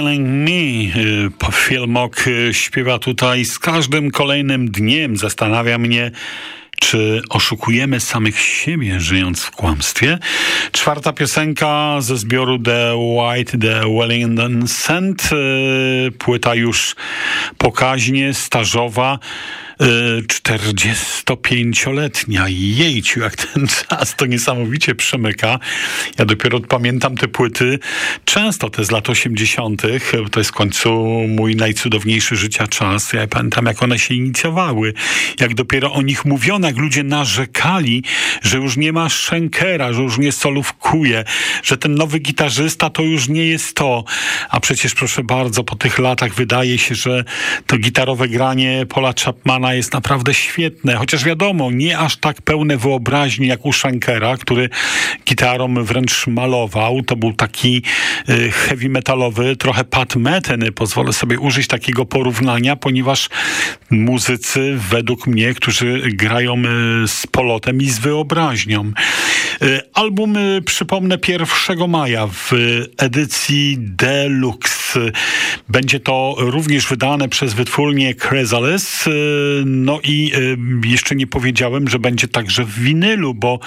Killing Me. Y, Filmok śpiewa tutaj z każdym kolejnym dniem. Zastanawia mnie, czy oszukujemy samych siebie, żyjąc w kłamstwie? Czwarta piosenka ze zbioru The White, The Wellington Scent. Y, płyta już pokaźnie, stażowa. 45-letnia. Jejciu, jak ten czas to niesamowicie przemyka. Ja dopiero pamiętam te płyty, często te z lat 80., to jest w końcu mój najcudowniejszy życia czas. Ja pamiętam, jak one się inicjowały, jak dopiero o nich mówiono, jak ludzie narzekali, że już nie ma Schenkera, że już nie solówkuje, że ten nowy gitarzysta to już nie jest to. A przecież, proszę bardzo, po tych latach wydaje się, że to gitarowe granie Paula Chapmana jest naprawdę świetne, chociaż wiadomo, nie aż tak pełne wyobraźni jak u Shankera, który gitarą wręcz malował. To był taki y, heavy metalowy, trochę Pat Metheny. Pozwolę sobie użyć takiego porównania, ponieważ muzycy według mnie, którzy grają y, z polotem i z wyobraźnią. Y, album, przypomnę, 1 maja w edycji Deluxe. Będzie to również wydane przez wytwórnię Chrysalis no i y, jeszcze nie powiedziałem, że będzie także w winylu, bo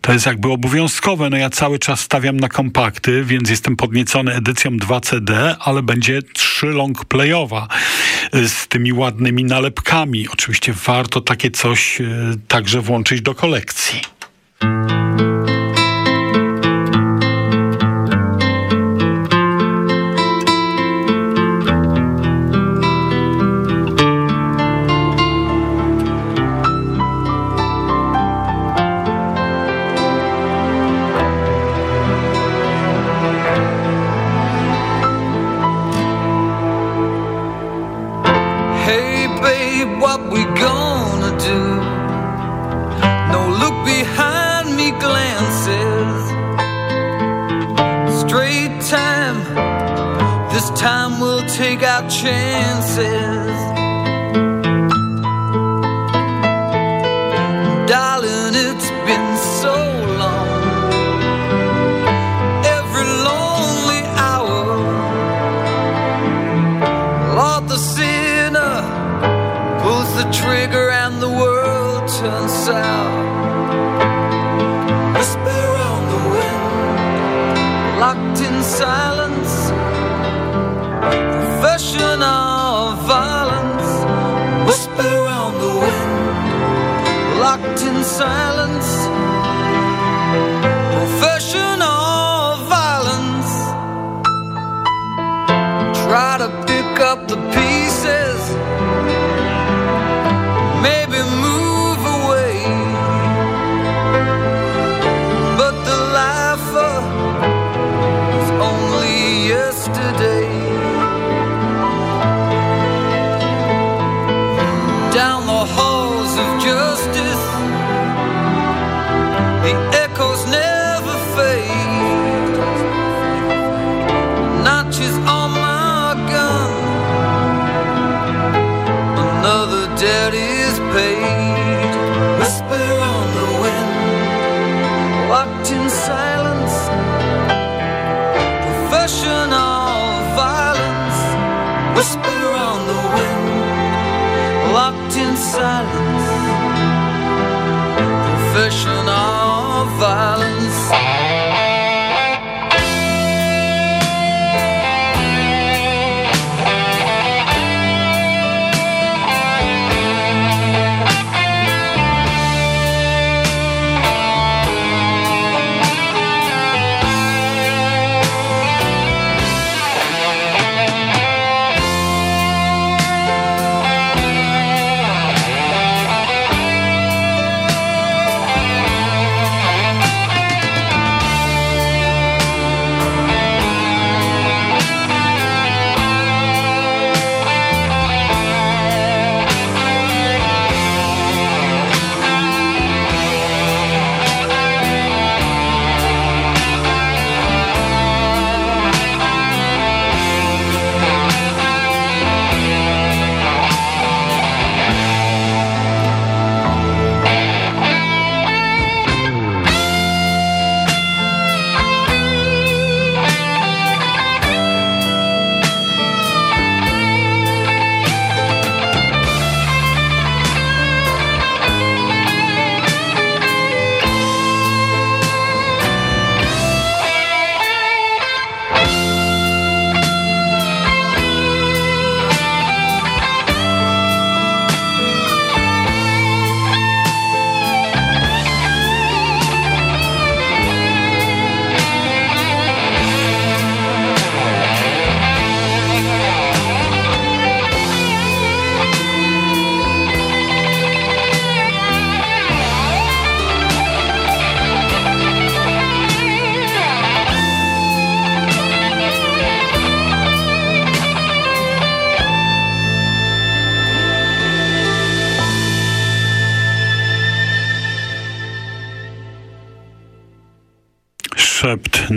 to jest jakby obowiązkowe. No ja cały czas stawiam na kompakty, więc jestem podniecony edycją 2CD, ale będzie 3 long playowa y, z tymi ładnymi nalepkami. Oczywiście warto takie coś y, także włączyć do kolekcji.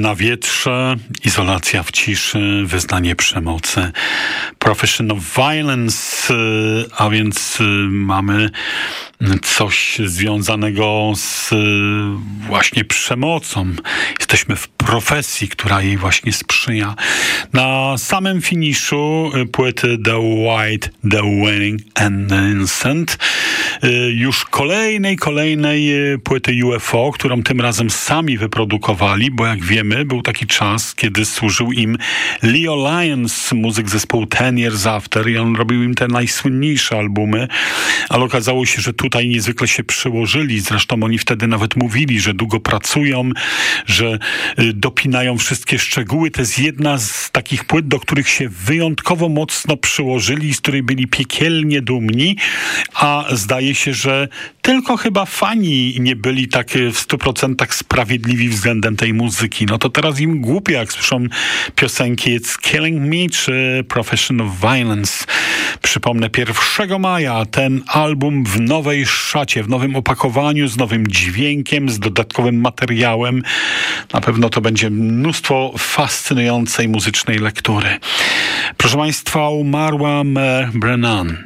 Na wietrze, izolacja w ciszy, wyznanie przemocy, professional violence, a więc y, mamy coś związanego z y, właśnie przemocą. Jesteśmy w profesji, która jej właśnie sprzyja. Na samym finiszu y, płyty The White, The Winning and the Innocent y, już kolejnej, kolejnej płyty UFO, którą tym razem sami wyprodukowali, bo jak wiemy, był taki czas, kiedy służył im Leo Lyons, muzyk zespołu Ten Years After i on robił im te najsłynniejsze albumy, ale okazało się, że tutaj niezwykle się przyłożyli. Zresztą oni wtedy nawet mówili, że długo pracują, że y, dopinają wszystkie szczegóły. To jest jedna z takich płyt, do których się wyjątkowo mocno przyłożyli, z której byli piekielnie dumni, a zdaje się, że tylko chyba fani nie byli tak y, w stu procentach sprawiedliwi względem tej muzyki. No to teraz im głupio, jak słyszą piosenki It's Killing Me czy Professional Violence. Przypomnę, 1 maja ten album w nowej szacie, w nowym opakowaniu, z nowym dźwiękiem, z dodatkowym materiałem. Na pewno to będzie mnóstwo fascynującej muzycznej lektury. Proszę Państwa, umarła Mer Brennan.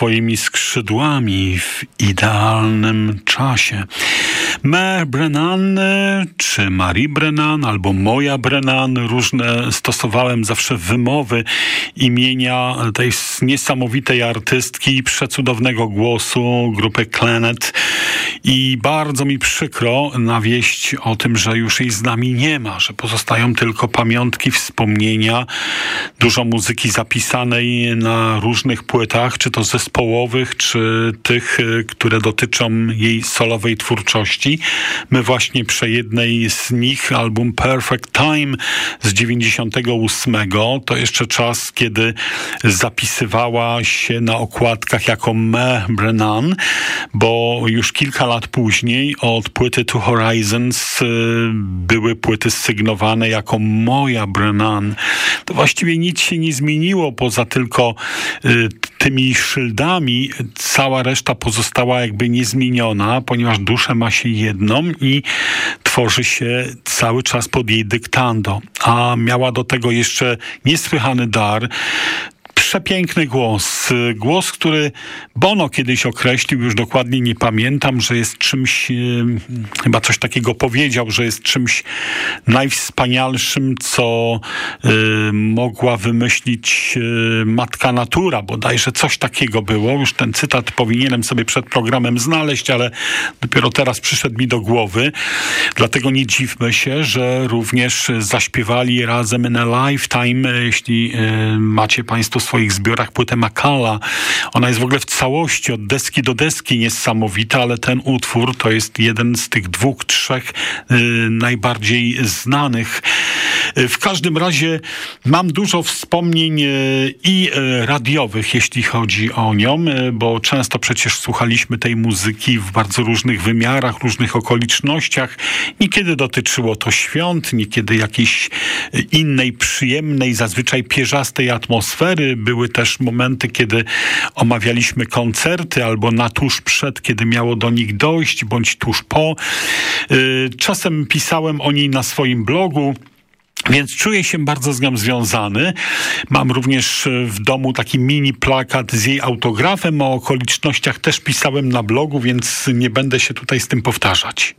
Swoimi skrzydłami w idealnym czasie. Me Brennan, czy Marie Brennan, albo moja Brennan, różne stosowałem zawsze wymowy imienia tej niesamowitej artystki przecudownego głosu grupy Planet i bardzo mi przykro na wieść o tym, że już jej z nami nie ma, że pozostają tylko pamiątki, wspomnienia, dużo muzyki zapisanej na różnych płytach, czy to zespołowych, czy tych, które dotyczą jej solowej twórczości. My właśnie przy jednej z nich, album Perfect Time z 98, to jeszcze czas, kiedy zapisywała się na okładkach jako Me Brennan, bo już kilka lat później od płyty Two Horizons y, były płyty sygnowane jako Moja Brennan. To właściwie nic się nie zmieniło, poza tylko y, tymi szyldami. Cała reszta pozostała jakby niezmieniona, ponieważ duszę ma się jedną i tworzy się cały czas pod jej dyktando. A miała do tego jeszcze niesłychany dar przepiękny głos. Głos, który Bono kiedyś określił, już dokładnie nie pamiętam, że jest czymś, e, chyba coś takiego powiedział, że jest czymś najwspanialszym, co y, mogła wymyślić y, matka natura, bodajże coś takiego było. Już ten cytat powinienem sobie przed programem znaleźć, ale dopiero teraz przyszedł mi do głowy. Dlatego nie dziwmy się, że również zaśpiewali razem in a lifetime, jeśli macie Państwo swoje swoich zbiorach płytę Makala. Ona jest w ogóle w całości, od deski do deski niesamowita, ale ten utwór to jest jeden z tych dwóch, trzech y, najbardziej znanych. W każdym razie mam dużo wspomnień y, i y, radiowych, jeśli chodzi o nią, bo często przecież słuchaliśmy tej muzyki w bardzo różnych wymiarach, różnych okolicznościach. Niekiedy dotyczyło to świąt, niekiedy jakiejś innej, przyjemnej, zazwyczaj pierzastej atmosfery były też momenty, kiedy omawialiśmy koncerty albo na tuż przed, kiedy miało do nich dojść, bądź tuż po. Czasem pisałem o niej na swoim blogu. Więc czuję się bardzo z nią związany. Mam również w domu taki mini plakat z jej autografem. O okolicznościach też pisałem na blogu, więc nie będę się tutaj z tym powtarzać.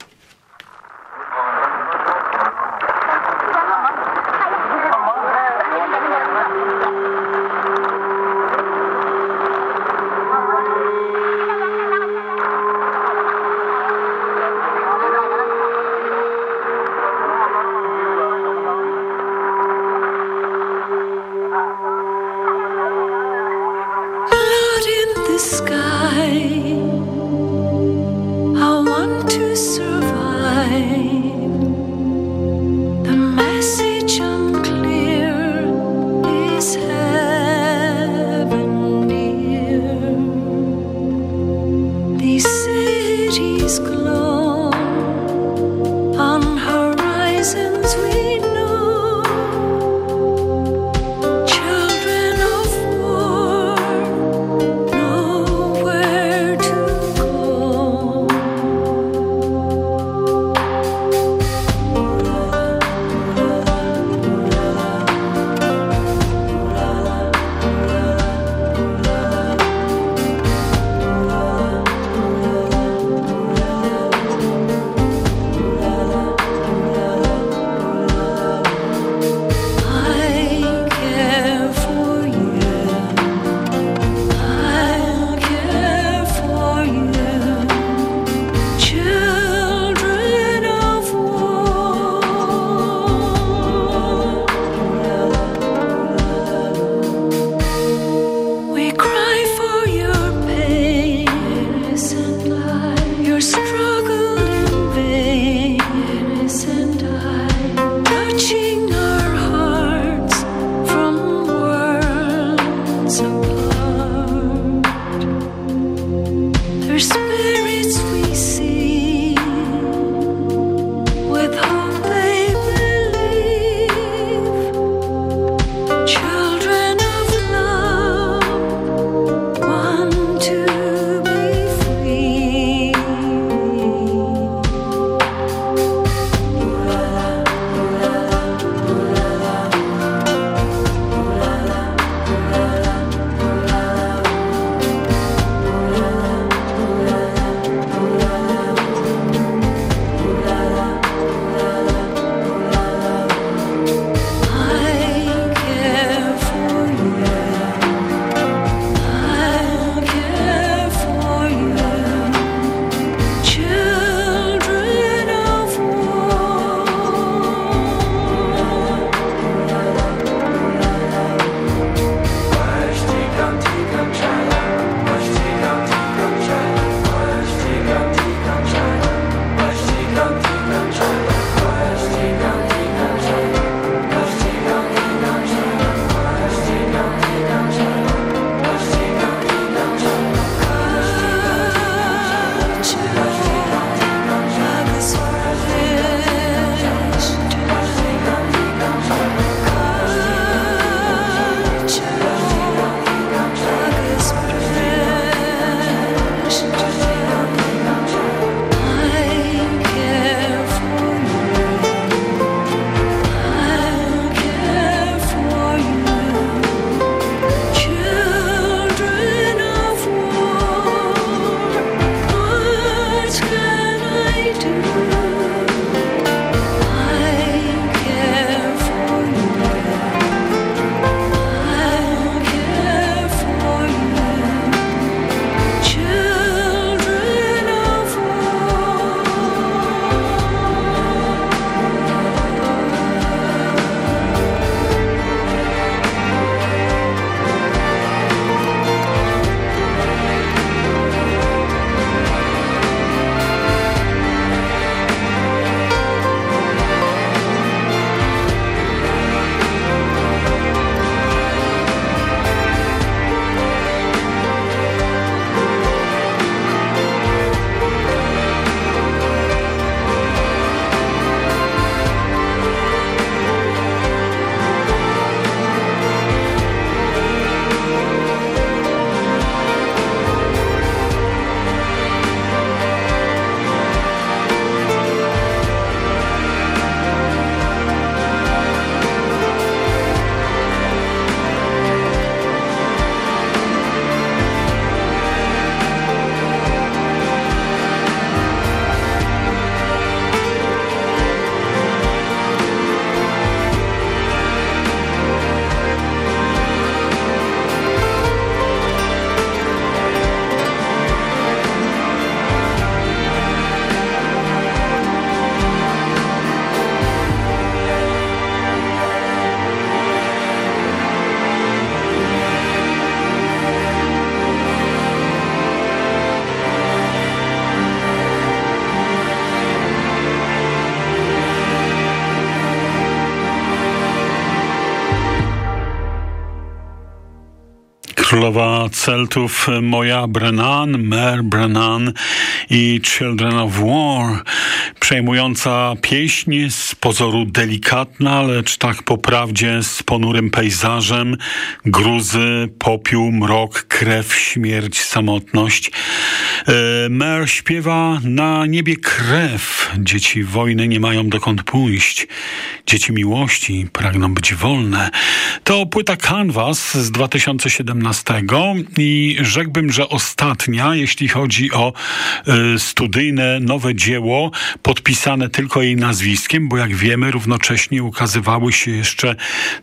Królowa Celtów Moja Brennan, Mer Brennan i Children of War. Przejmująca pieśń, z pozoru delikatna, lecz tak po prawdzie z ponurym pejzażem. Gruzy, popiół, mrok, krew, śmierć, samotność. E, Mer śpiewa na niebie krew. Dzieci wojny nie mają dokąd pójść. Dzieci miłości pragną być wolne. To płyta Canvas z 2017 i rzekłbym, że ostatnia, jeśli chodzi o y, studyjne nowe dzieło, podpisane tylko jej nazwiskiem, bo jak wiemy, równocześnie ukazywały się jeszcze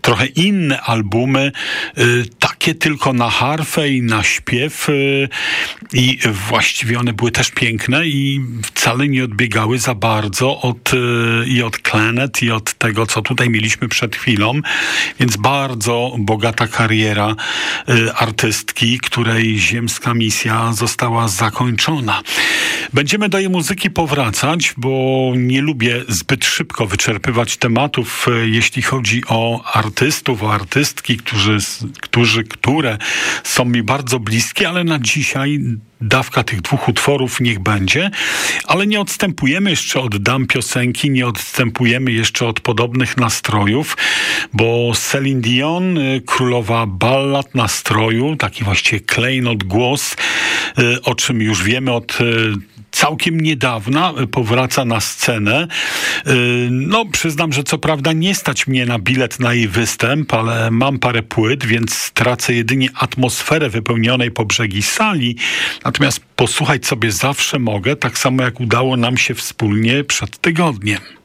trochę inne albumy, y, takie tylko na harfę i na śpiew y, i właściwie one były też piękne i wcale nie odbiegały za bardzo od, i od Planet i od tego, co tutaj mieliśmy przed chwilą, więc bardzo bogata kariera artystki, której ziemska misja została zakończona. Będziemy do jej muzyki powracać, bo nie lubię zbyt szybko wyczerpywać tematów, e, jeśli chodzi o artystów, o artystki, którzy, którzy, które są mi bardzo bliskie, ale na dzisiaj dawka tych dwóch utworów niech będzie, ale nie odstępujemy jeszcze od dam piosenki, nie odstępujemy jeszcze od podobnych nastrojów, bo Celine Dion, y, królowa ballad nastroju, taki właściwie klejnot głos, y, o czym już wiemy od y, całkiem niedawna powraca na scenę. No, przyznam, że co prawda nie stać mnie na bilet na jej występ, ale mam parę płyt, więc stracę jedynie atmosferę wypełnionej po brzegi sali. Natomiast posłuchać sobie zawsze mogę, tak samo jak udało nam się wspólnie przed tygodniem.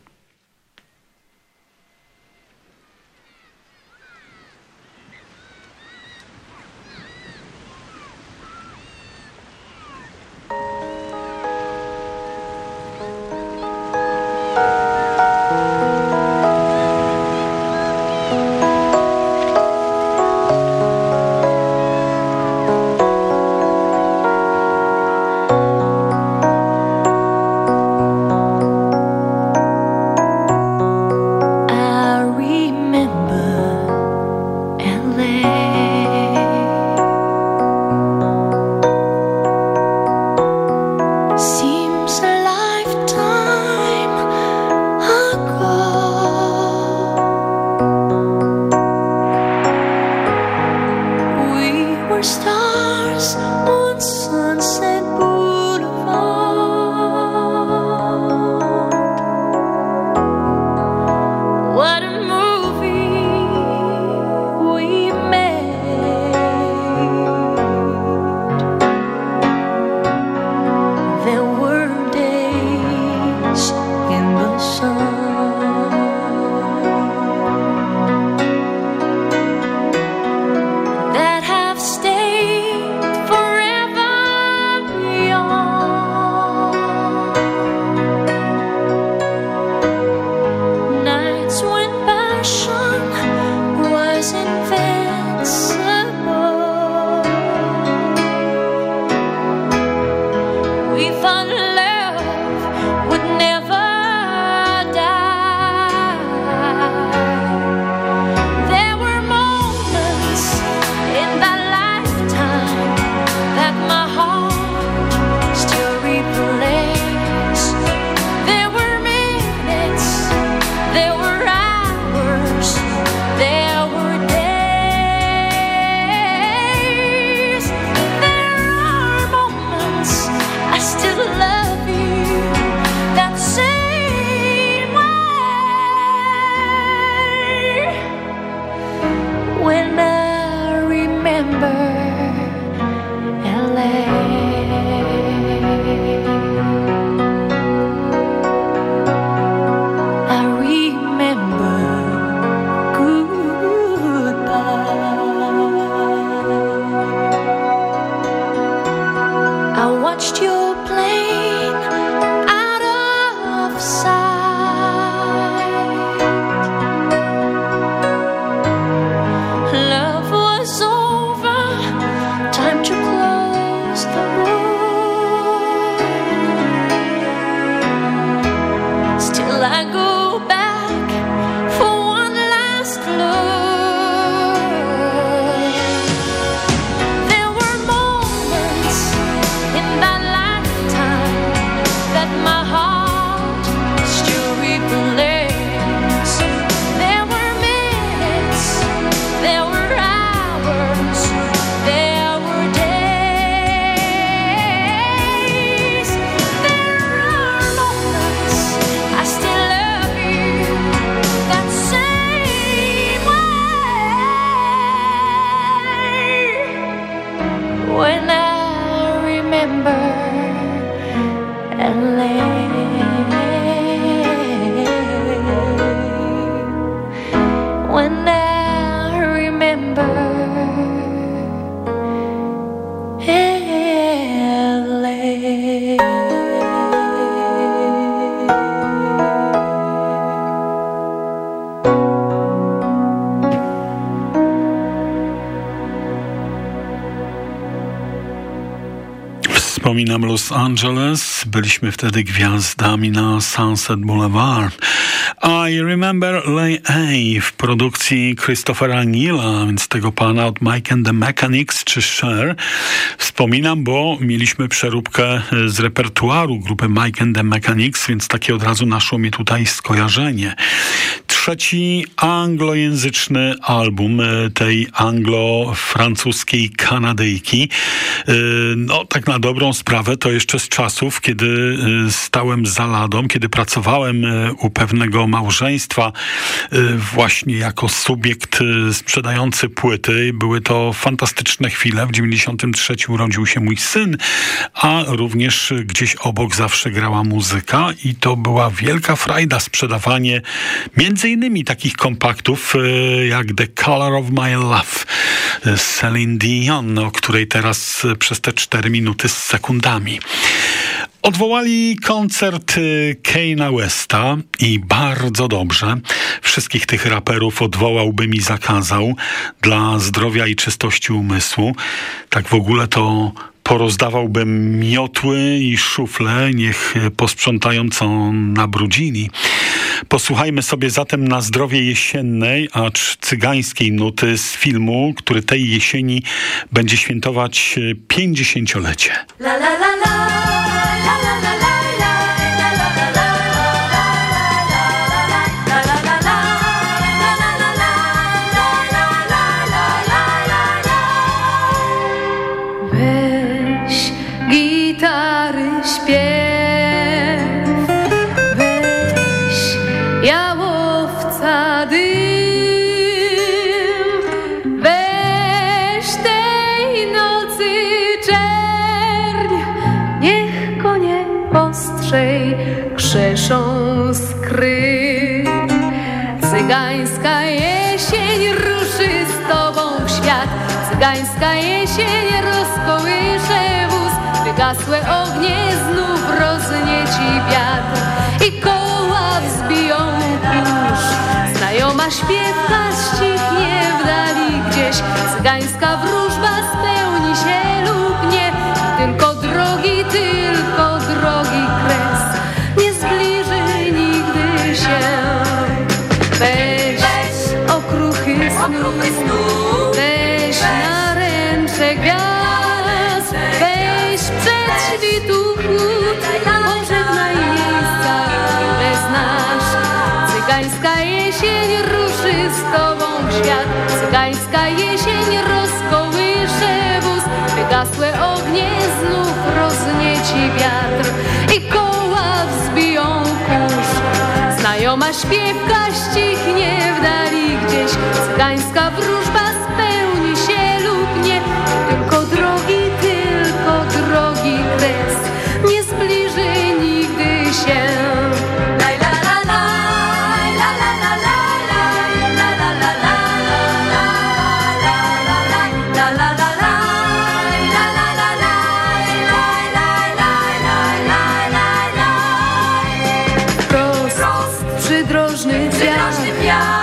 Wspominam Los Angeles. Byliśmy wtedy gwiazdami na Sunset Boulevard. I Remember Lay A w produkcji Christophera Neila, więc tego pana od Mike and the Mechanics czy Cher. Wspominam, bo mieliśmy przeróbkę z repertuaru grupy Mike and the Mechanics, więc takie od razu naszło mi tutaj skojarzenie trzeci anglojęzyczny album e, tej anglo-francuskiej Kanadyjki. E, no, tak na dobrą sprawę, to jeszcze z czasów, kiedy e, stałem za ladą, kiedy pracowałem u pewnego małżeństwa właśnie jako subiekt sprzedający płyty. Były to fantastyczne chwile. W 93 urodził się mój syn, a również gdzieś obok zawsze grała muzyka i to była wielka frajda sprzedawanie między innymi takich kompaktów e, jak The Color of My Love z Celine Dion, o której teraz przez te cztery minuty z sekundami. Odwołali koncert e, Keina Westa i bardzo dobrze. Wszystkich tych raperów odwołałbym i zakazał dla zdrowia i czystości umysłu. Tak w ogóle to porozdawałbym miotły i szufle, niech posprzątają co nabrudzili. Posłuchajmy sobie zatem na zdrowie jesiennej, acz cygańskiej nuty z filmu, który tej jesieni będzie świętować pięćdziesięciolecie. La, la, la, Cygańska jesień rozkołysze wóz. Wygasłe ognie znów roznieci wiatr i koła wzbiją kurz. Znajoma śpiewka ścichnie w dali gdzieś. Cygańska wróżba Cygańska jesień rozkołysze wóz. Wygasłe ognie znów roznieci wiatr. I koła wzbiją kurz. Znajoma śpiewka ścichnie w dali gdzieś. Cygańska wróżba spełni się lub nie. Tylko drogi, tylko drogi kres. Nie zbliży nigdy się różnych gwiazd.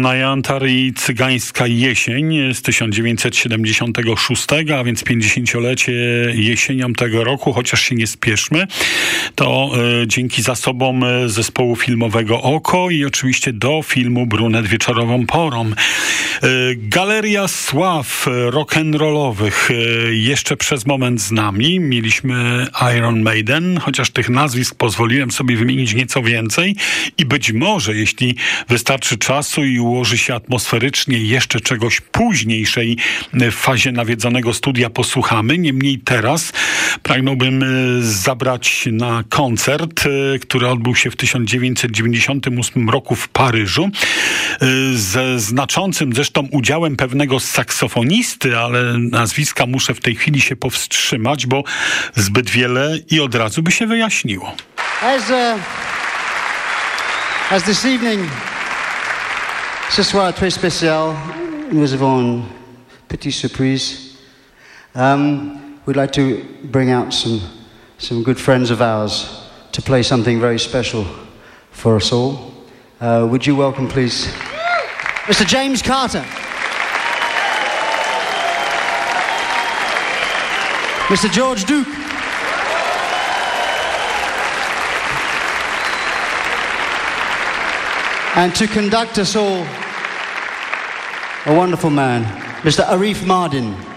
Anna Jantar i Cygańska Jesień z 1976, a więc 50-lecie jesienią tego roku, chociaż się nie spieszmy, to y, dzięki zasobom zespołu filmowego Oko i oczywiście do filmu Brunet Wieczorową Porą. Y, Galeria Sław rock'n'rollowych y, jeszcze przez moment z nami. Mieliśmy Iron Maiden, chociaż tych nazwisk pozwoliłem sobie wymienić nieco więcej i być może, jeśli wystarczy czasu i ułoży się atmosferycznie jeszcze czegoś późniejszej fazie nawiedzonego studia posłuchamy. Niemniej teraz pragnąłbym e, zabrać na koncert, e, który odbył się w 1998 roku w Paryżu e, ze znaczącym zresztą udziałem pewnego saksofonisty, ale nazwiska muszę w tej chwili się powstrzymać, bo zbyt wiele i od razu by się wyjaśniło. As, uh, as this evening Ce soir, très spécial, nous avons une petite surprise. Um, we'd like to bring out some, some good friends of ours to play something very special for us all. Uh, would you welcome, please, Mr. James Carter? Mr. George Duke. And to conduct us all a wonderful man, Mr. Arif Mardin.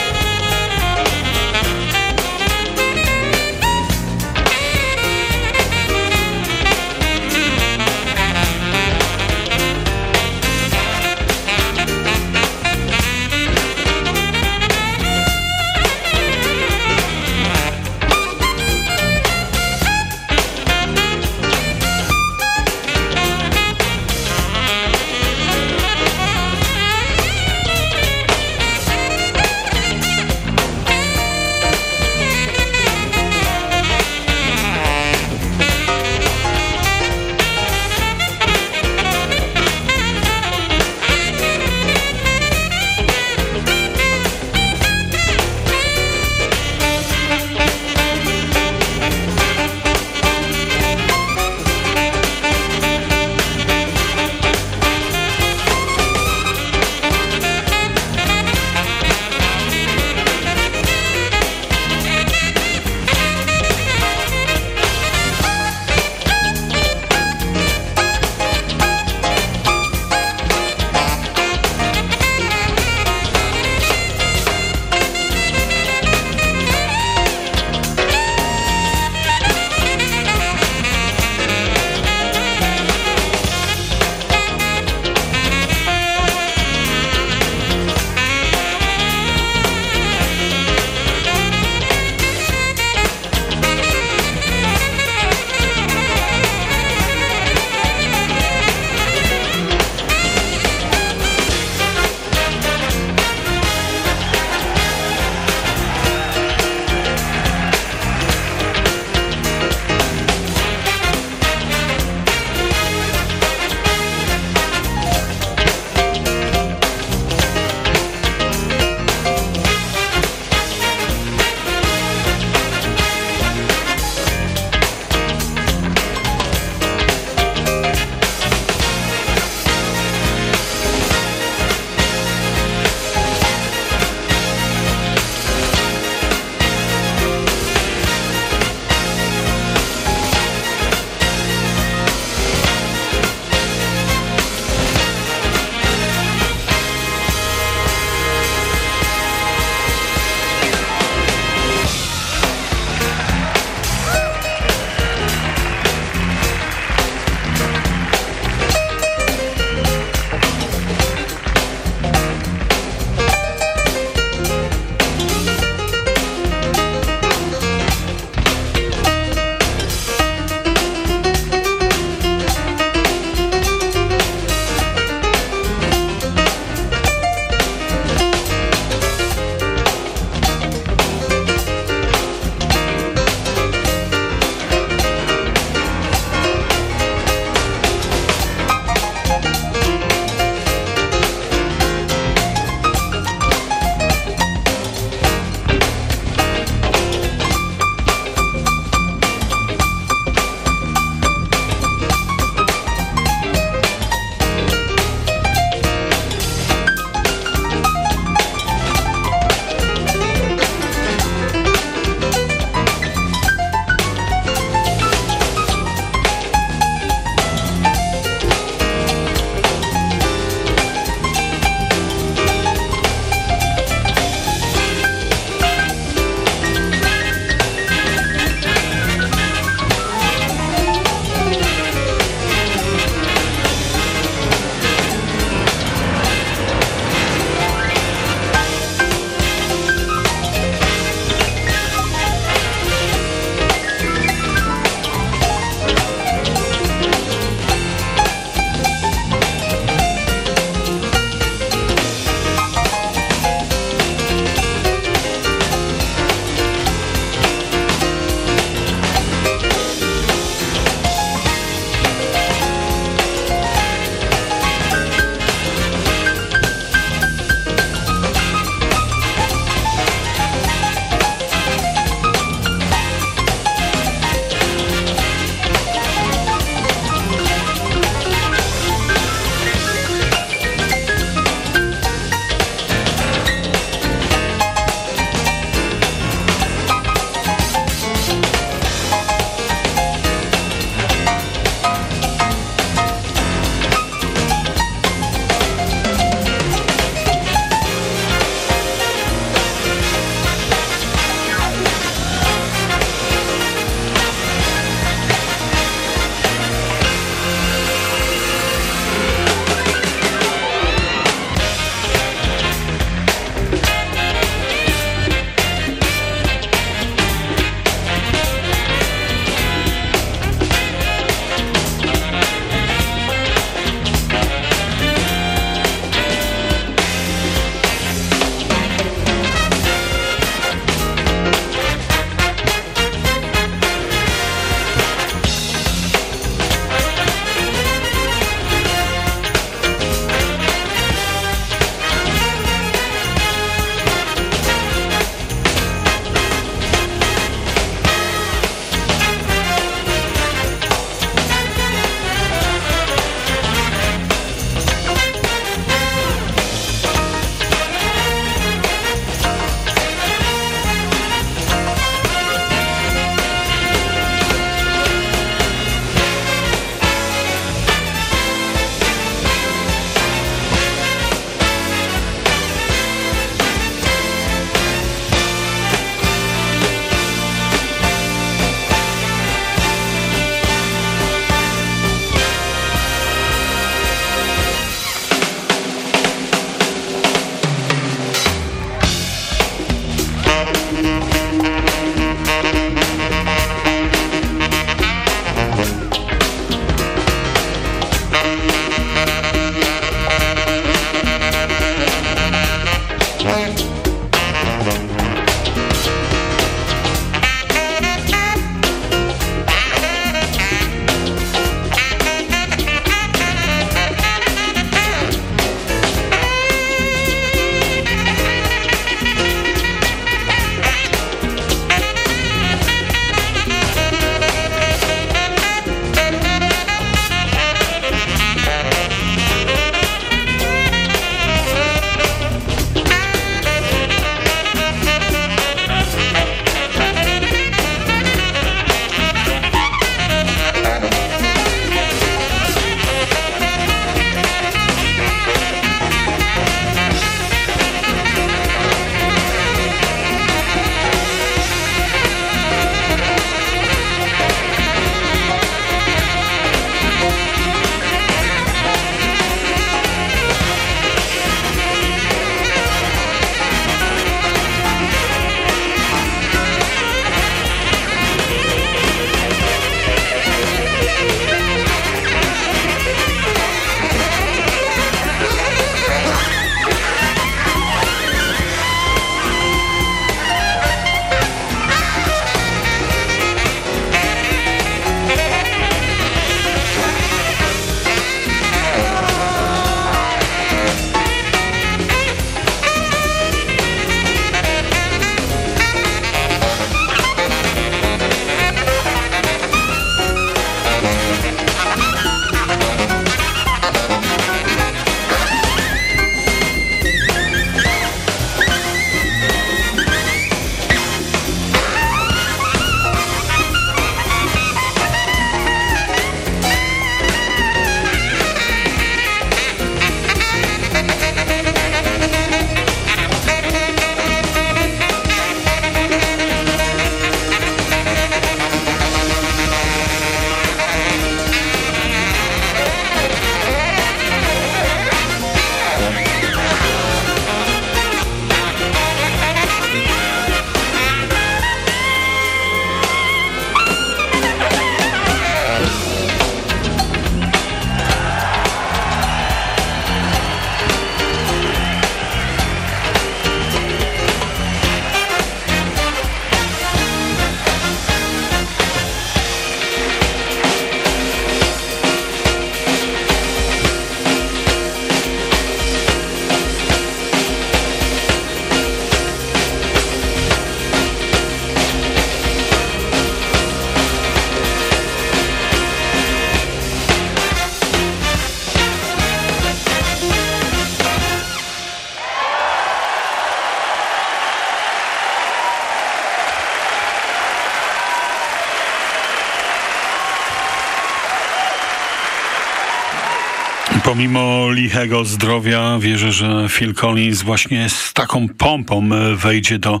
Pomimo lichego zdrowia wierzę, że Phil Collins właśnie z taką pompą e, wejdzie do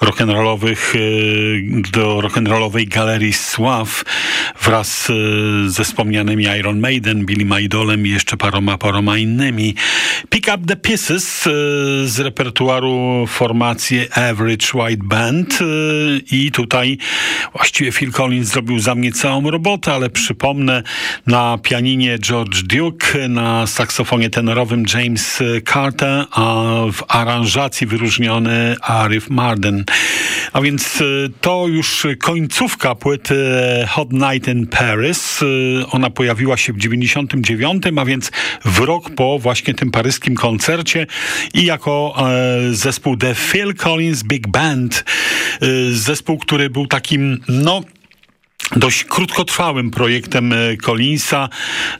rock'n'rollowych, e, do rock'n'rollowej galerii sław wraz e, ze wspomnianymi Iron Maiden, Billy Idolem i jeszcze paroma, paroma innymi. Pick Up The Pieces z repertuaru formacji Average White Band i tutaj właściwie Phil Collins zrobił za mnie całą robotę, ale przypomnę na pianinie George Duke, na saksofonie tenorowym James Carter, a w aranżacji wyróżniony Arif Marden. A więc y, to już końcówka płyty Hot Night in Paris. Y, ona pojawiła się w 99, a więc w rok po właśnie tym paryskim koncercie i jako e, zespół The Phil Collins Big Band. Y, zespół, który był takim, no dość krótkotrwałym projektem e, Collinsa.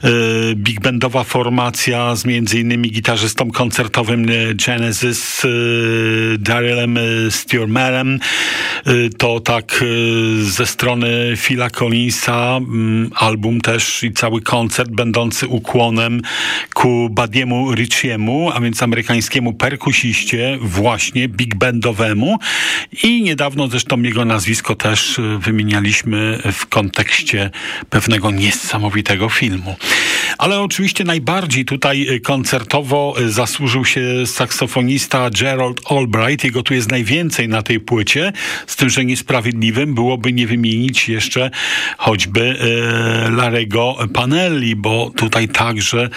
E, big bandowa formacja z innymi gitarzystą koncertowym e, Genesis, Darylem Stewmerem. To tak ze strony Phila Collinsa mm, album też i cały koncert będący ukłonem ku Badiemu Richiemu, a więc amerykańskiemu perkusiście właśnie big bandowemu i niedawno zresztą jego nazwisko też wymienialiśmy w w kontekście pewnego niesamowitego filmu. Ale oczywiście najbardziej tutaj y, koncertowo y, zasłużył się saksofonista Gerald Albright. Jego tu jest najwięcej na tej płycie, z tym, że niesprawiedliwym byłoby nie wymienić jeszcze choćby e, Larego Panelli, bo tutaj także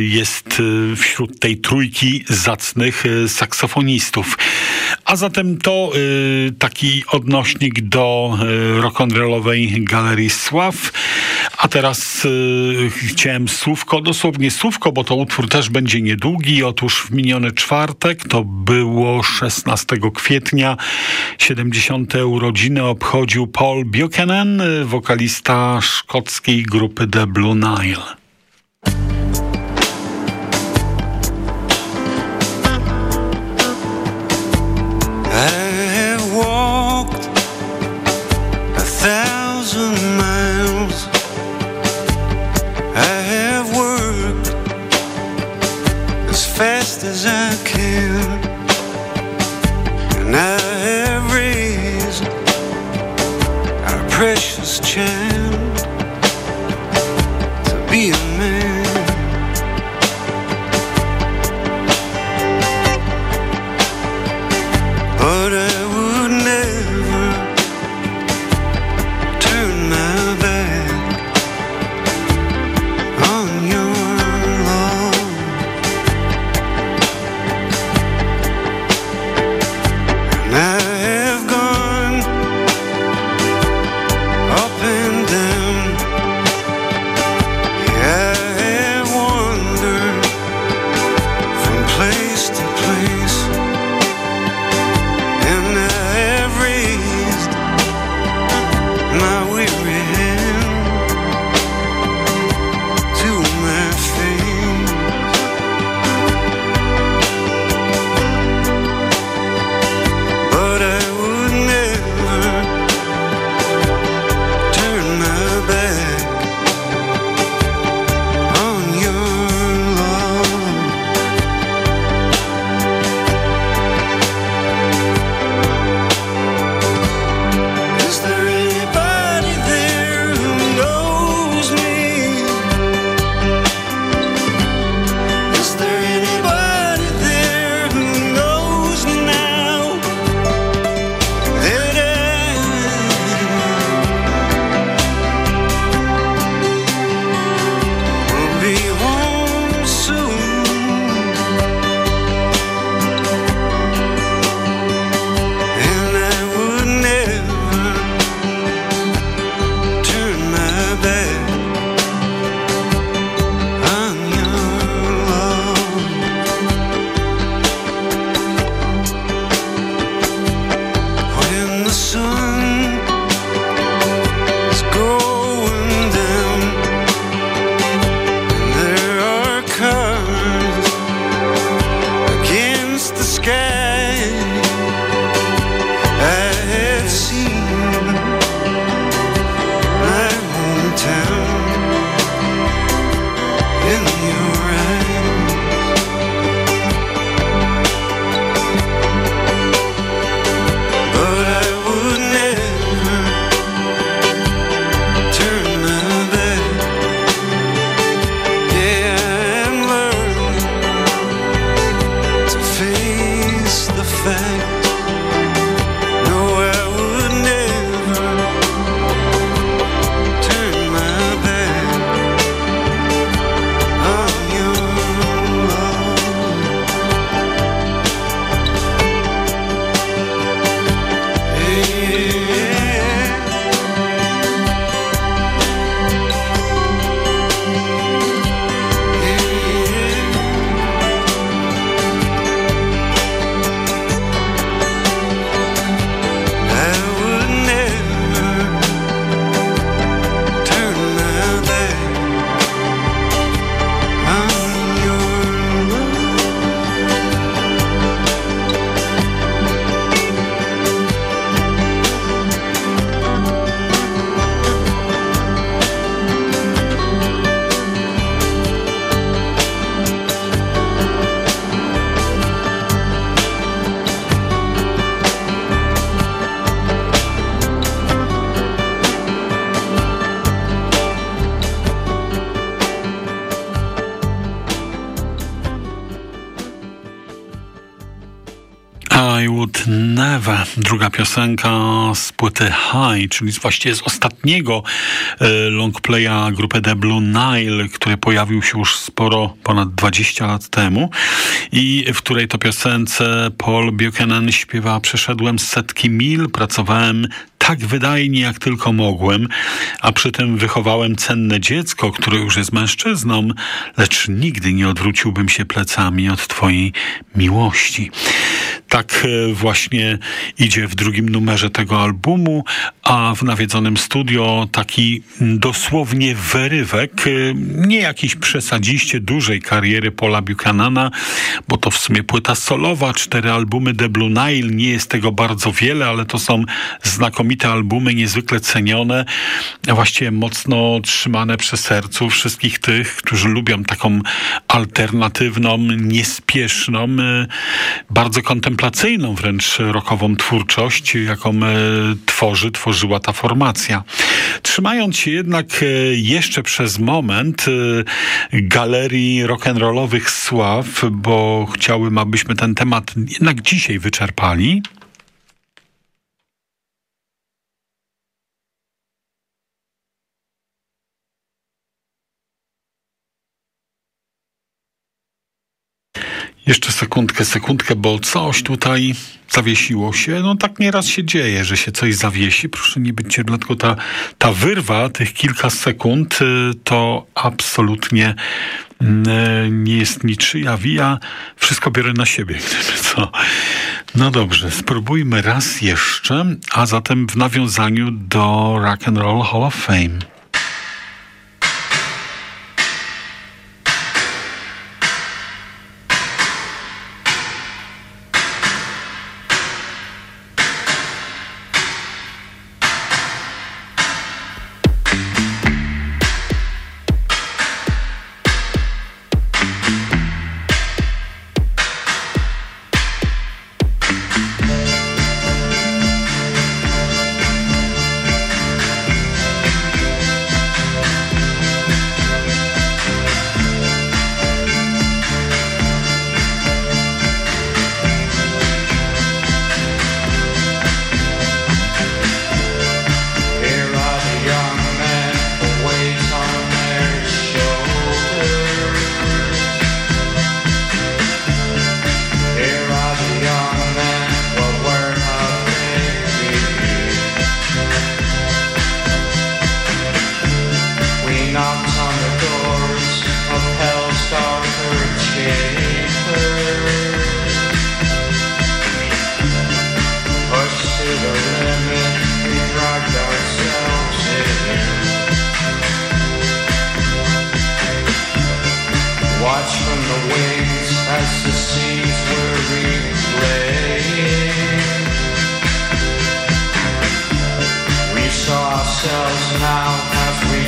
jest wśród tej trójki zacnych saksofonistów. A zatem to taki odnośnik do rock'n'rollowej Galerii Sław. A teraz chciałem słówko, dosłownie słówko, bo to utwór też będzie niedługi. Otóż w miniony czwartek, to było 16 kwietnia, 70. urodziny obchodził Paul Buchanan, wokalista szkockiej grupy The Blue Nile. Druga piosenka z płyty High, czyli właściwie z ostatniego e, longplaya grupy The Blue Nile, który pojawił się już sporo, ponad 20 lat temu i w której to piosence Paul Buchanan śpiewa Przeszedłem setki mil, pracowałem tak wydajnie, jak tylko mogłem, a przy tym wychowałem cenne dziecko, które już jest mężczyzną, lecz nigdy nie odwróciłbym się plecami od Twojej miłości. Tak e, właśnie idzie w drugim numerze tego albumu, a w nawiedzonym studio taki dosłownie wyrywek, e, nie jakiś przesadziście dużej kariery Paula Buchanana, bo to w sumie płyta solowa, cztery albumy The Blue Nile, nie jest tego bardzo wiele, ale to są znakomite albumy, niezwykle cenione, właściwie mocno trzymane przy sercu wszystkich tych, którzy lubią taką alternatywną, niespieszną, e, bardzo kontemplacyjną wręcz rokową twórczość, jaką e, tworzy, tworzyła ta formacja. Trzymając się jednak e, jeszcze przez moment galerii rock'n'rollowych sław, bo chciałbym, abyśmy ten temat jednak dzisiaj wyczerpali, Jeszcze sekundkę, sekundkę, bo coś tutaj zawiesiło się. No tak nieraz się dzieje, że się coś zawiesi. Proszę nie być tylko ta, ta wyrwa tych kilka sekund y, to absolutnie mm, y, nie jest niczyja wija. Wszystko biorę na siebie, gdyby co. No dobrze, spróbujmy raz jeszcze, a zatem w nawiązaniu do Rock and Roll Hall of Fame. as the scenes were replayed. We saw ourselves now as we